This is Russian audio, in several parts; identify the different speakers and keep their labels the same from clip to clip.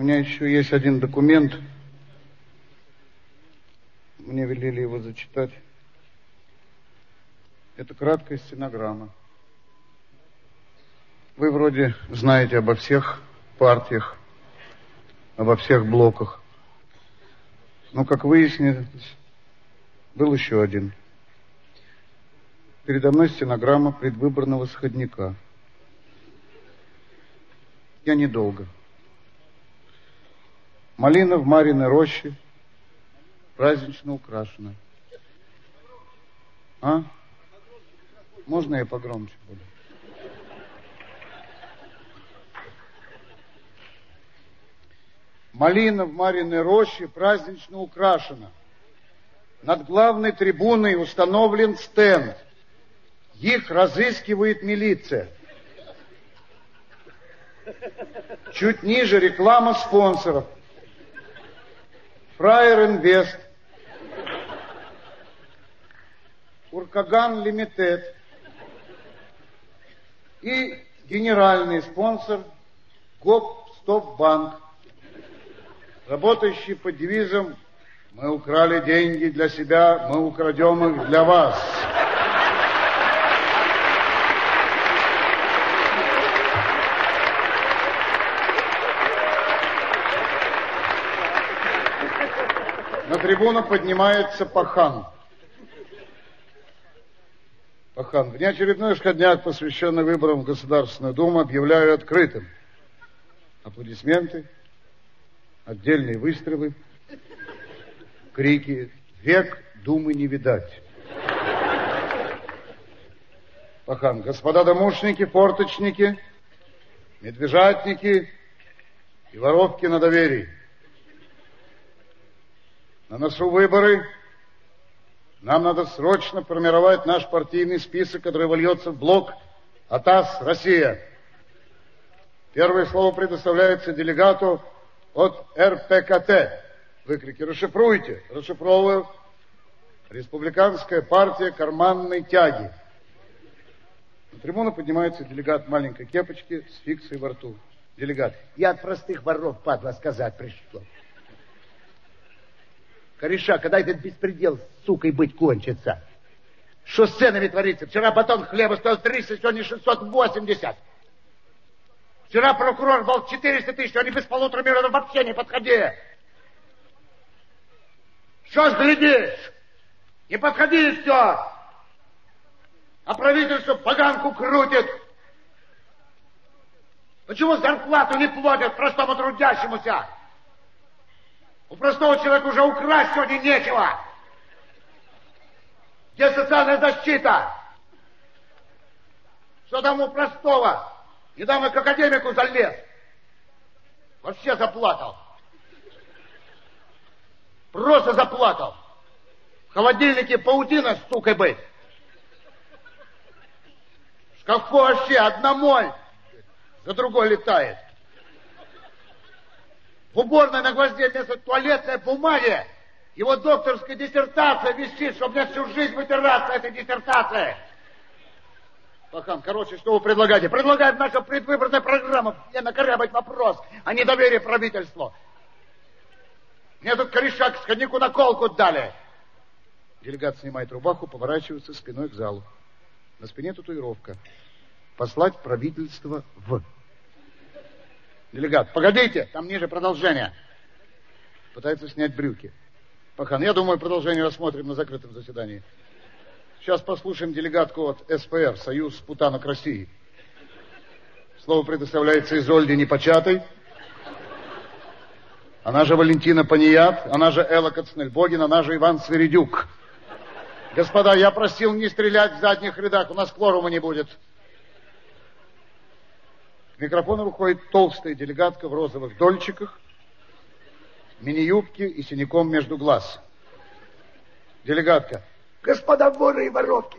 Speaker 1: У меня еще есть один документ. Мне велели его зачитать. Это краткая стенограмма. Вы вроде знаете обо всех партиях, обо всех блоках. Но, как выяснилось, был еще один. Передо мной стенограмма предвыборного сходника. Я недолго. Малина в Мариной роще празднично украшена. А? Можно я погромче буду? Малина в Мариной роще празднично украшена. Над главной трибуной установлен стенд. Их разыскивает милиция. Чуть ниже реклама спонсоров. Фраер Инвест. Уркаган Лимитед. И генеральный спонсор ГОП Стоп Банк работающий под девизом «Мы украли деньги для себя, мы украдем их для вас». Трибуну поднимается Пахан. Пахан. Внеочередной шкодняк, посвященный выборам в Государственную Думу, объявляю открытым. Аплодисменты отдельные выстрелы, крики «Век думы не видать!» Пахан, господа домушники, форточники, медвежатники и воровки на доверии. На носу выборы. Нам надо срочно формировать наш партийный список, который вольется в блок АТАС «Россия». Первое слово предоставляется делегату от РПКТ. Выкрики «Расшифруйте!» Расшифровываю. Республиканская партия карманной тяги. На трибуну поднимается делегат маленькой кепочки с фиксой во рту. Делегат.
Speaker 2: Я от простых воров, падла, сказать пришло. Кореша, когда этот беспредел с сукой быть кончится? Что с ценами творится? Вчера батон хлеба стоил 300, сегодня 680. Вчера прокурор дал 400 тысяч, они без полутора миллионов вообще не подходи. Что ж глядишь? Не подходи все. А правительство поганку крутит. Почему зарплату не платят простому трудящемуся? Простого человека уже украсть сегодня нечего. Где социальная защита? Что там у простого? Недавно к академику залез. Вообще заплакал. Просто заплакал. В холодильнике паутина с сукой быть. В шкафу вообще одномой за другой летает. В уборной на гвозде вместо туалетной бумаги его докторская диссертация висит, чтобы мне всю жизнь вытираться этой диссертацией. Пахан, короче, что вы предлагаете? Предлагаем наша предвыборная программа. Мне накорябать вопрос о недоверии правительству. Мне тут корешак с коньяку на колку дали. Делегат снимает рубаху, поворачивается спиной к залу. На спине татуировка. Послать правительство в. Делегат, погодите, там ниже продолжение. Пытается снять брюки. Пахан, я думаю, продолжение рассмотрим на закрытом заседании. Сейчас послушаем делегатку от СПР, Союз Путанок России. Слово предоставляется Изольде Непочатой. Она же Валентина Паният, она же Элла Кацнельбогин, она же Иван Сверидюк. Господа, я просил не стрелять в задних рядах, у нас кворума не будет. К микрофону выходит толстая делегатка в розовых дольчиках, мини-юбке и синяком между глаз. Делегатка
Speaker 3: господа воры и воровки,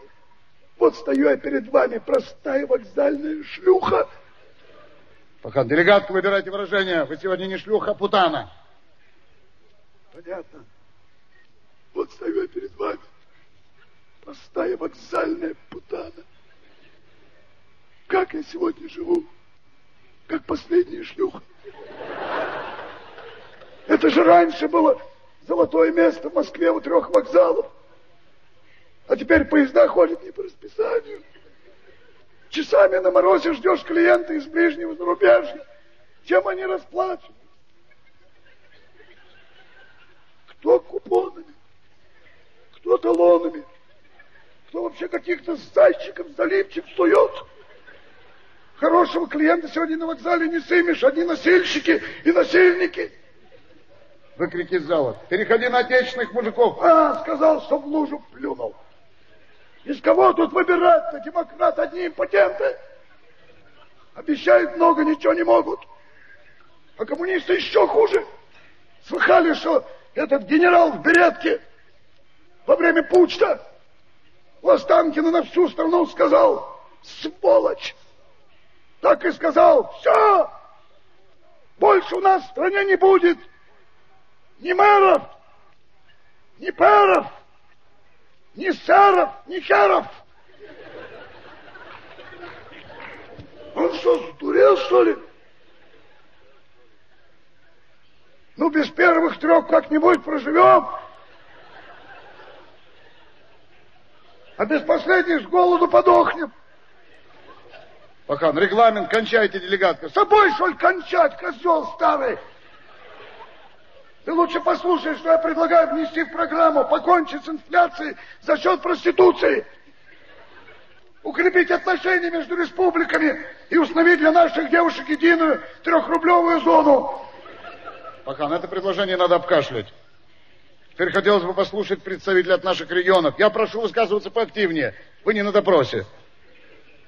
Speaker 3: вот стою я перед вами, простая вокзальная шлюха.
Speaker 1: Пока делегатка, выбирайте выражение. Вы сегодня не шлюха, а путана.
Speaker 3: Понятно. Вот стою я перед вами, простая вокзальная путана. Как я сегодня живу? Как последняя шлюха. Это же раньше было золотое место в Москве у трех вокзалов. А теперь поезда ходят не по расписанию. Часами на морозе ждешь клиента из ближнего зарубежья. Чем они расплачиваются? Кто купонами, кто талонами, кто вообще каких-то зайчиков, заливчик сует. Хорошего клиента сегодня на вокзале не сымешь, одни носильщики и насильники.
Speaker 1: Выкрики из зала. Переходи на отечественных мужиков.
Speaker 3: А, сказал, что в лужу плюнул. Из кого тут выбирать-то? Демократ одни импотенты. Обещают много, ничего не могут. А коммунисты еще хуже. Слыхали, что этот генерал в беретке во время пучта у Останкина на всю страну сказал «Сволочь!» Так и сказал «Все! Больше у нас в стране не будет ни мэров, ни пэров, ни сэров, ни херов!» Он что, сдурел, что ли? Ну, без первых трех как-нибудь проживем. А без последних с голоду подохнем.
Speaker 1: Пахан, регламент, кончайте, делегатка.
Speaker 3: С тобой, что ли, кончать, козел старый? Ты лучше послушай, что я предлагаю внести в программу. Покончить с инфляцией за счет проституции. Укрепить отношения между республиками и установить для наших девушек единую трехрублевую зону.
Speaker 1: Пахан, это предложение надо обкашлять. Теперь хотелось бы послушать представителей от наших регионов. Я прошу высказываться поактивнее. Вы не на допросе.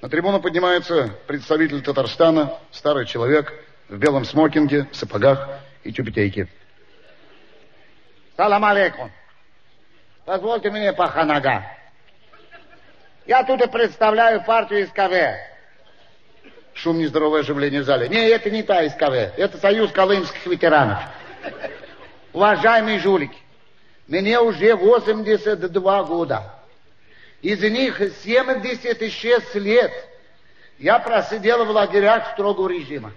Speaker 1: На трибуну поднимается представитель Татарстана, старый человек, в белом смокинге, сапогах и тюбетейке.
Speaker 2: Салам алейкум. Позвольте мне, Паханага. Я тут и представляю партию СКВ.
Speaker 1: Шум, нездоровое оживление в зале.
Speaker 2: Не, это не та СКВ. Это Союз колымских ветеранов. Уважаемые жулики, мне уже 82 года. Из них 76 лет я просидел в лагерях строгого режима.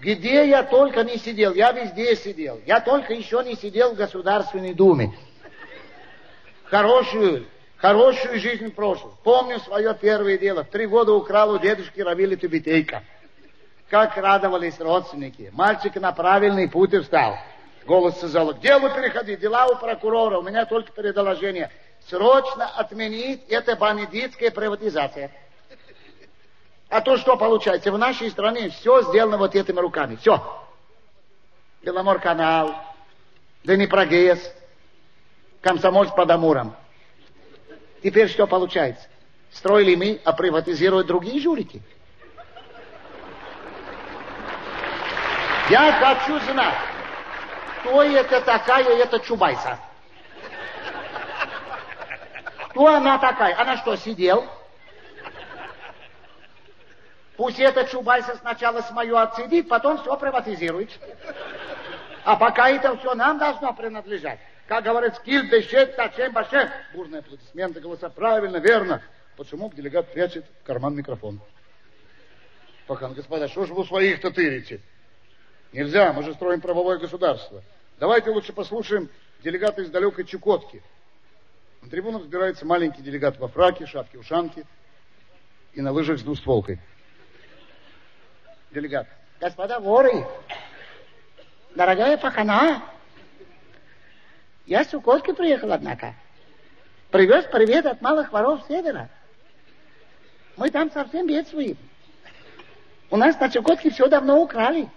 Speaker 2: Где я только не сидел, я везде сидел. Я только еще не сидел в Государственной Думе. Хорошую, хорошую жизнь прожил. Помню свое первое дело. В три года украл у дедушки Равили Тубитейка. Как радовались родственники. Мальчик на правильный путь встал. Голос сказал, к делу переходи, дела у прокурора, у меня только передоложение. Срочно отменить это бандитская приватизация. А то что получается? В нашей стране все сделано вот этими руками. Все. Беломор-канал, Днепрогресс, Комсомольск под Амуром. Теперь что получается? Строили мы, а приватизируют другие жулики. Я хочу знать, кто это такая, это Чубайса? Кто она такая? Она что, сидел? Пусть эта Чубайса сначала свое отсидит, потом все приватизирует. А пока это все нам должно принадлежать. Как говорит скиль, дещет, тачем, баше. Бурные аплодисменты, голоса. Правильно, верно. Почему делегат прячет в карман микрофон? Пахан, господа, что же вы своих-то тырите? Нельзя, мы же строим правовое государство. Давайте лучше послушаем делегата из далекой Чукотки. На трибуну взбирается маленький делегат во фраке, шапке, ушанке и на лыжах с двустволкой. Делегат.
Speaker 4: Господа воры, дорогая пахана, я с Чукотки приехал, однако. Привез привет от малых воров севера. Мы там совсем бедствуем. У нас на Чукотке все давно украли.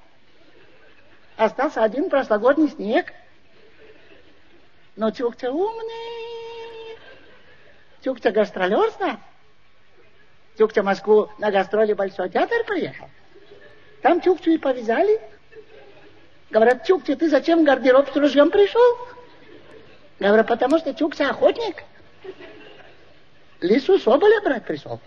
Speaker 4: Остался один прошлогодний снег. Но Чукча умный. Чукча гастролер знает. Москву на гастроли Большой театр приехал. Там Чукчу и повязали. Говорят, Чукча, ты зачем в гардероб с ружьем пришел? Говорю, потому что Чукча охотник. Лису соболя брать пришел.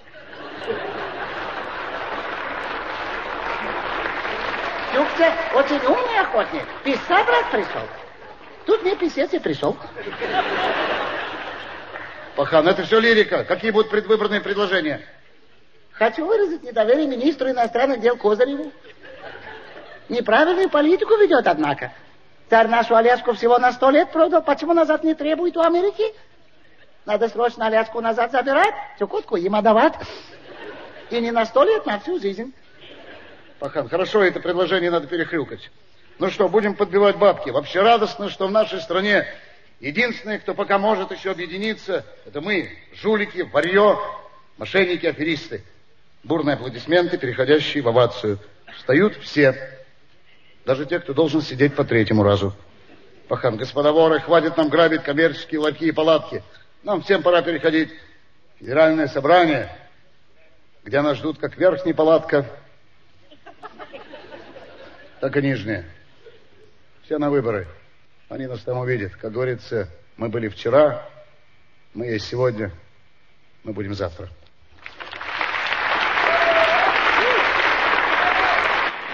Speaker 4: Чукча очень умный охотник. Писа брать пришел. Тут мне писец и пришел.
Speaker 1: Пахан, это все лирика. Какие будут предвыборные предложения?
Speaker 4: Хочу выразить недоверие министру иностранных дел Козыреву. Неправильную политику ведет, однако.
Speaker 2: Царь нашу Аляску всего на сто лет продал. Почему назад не требует у Америки? Надо срочно Аляску назад забирать, Чукотку им отдавать. И не на сто лет, на всю жизнь.
Speaker 1: Пахан, хорошо, это предложение надо перехрюкать. Ну что, будем подбивать бабки. Вообще радостно, что в нашей стране единственные, кто пока может еще объединиться, это мы, жулики, варье, мошенники, аферисты. Бурные аплодисменты, переходящие в овацию. Встают все, даже те, кто должен сидеть по третьему разу. Пахан, господа воры, хватит нам грабить коммерческие ларьки и палатки. Нам всем пора переходить федеральное собрание, где нас ждут как верхняя палатка, так и нижняя. Все на выборы. Они нас там увидят. Как говорится, мы были вчера, мы есть сегодня, мы будем завтра.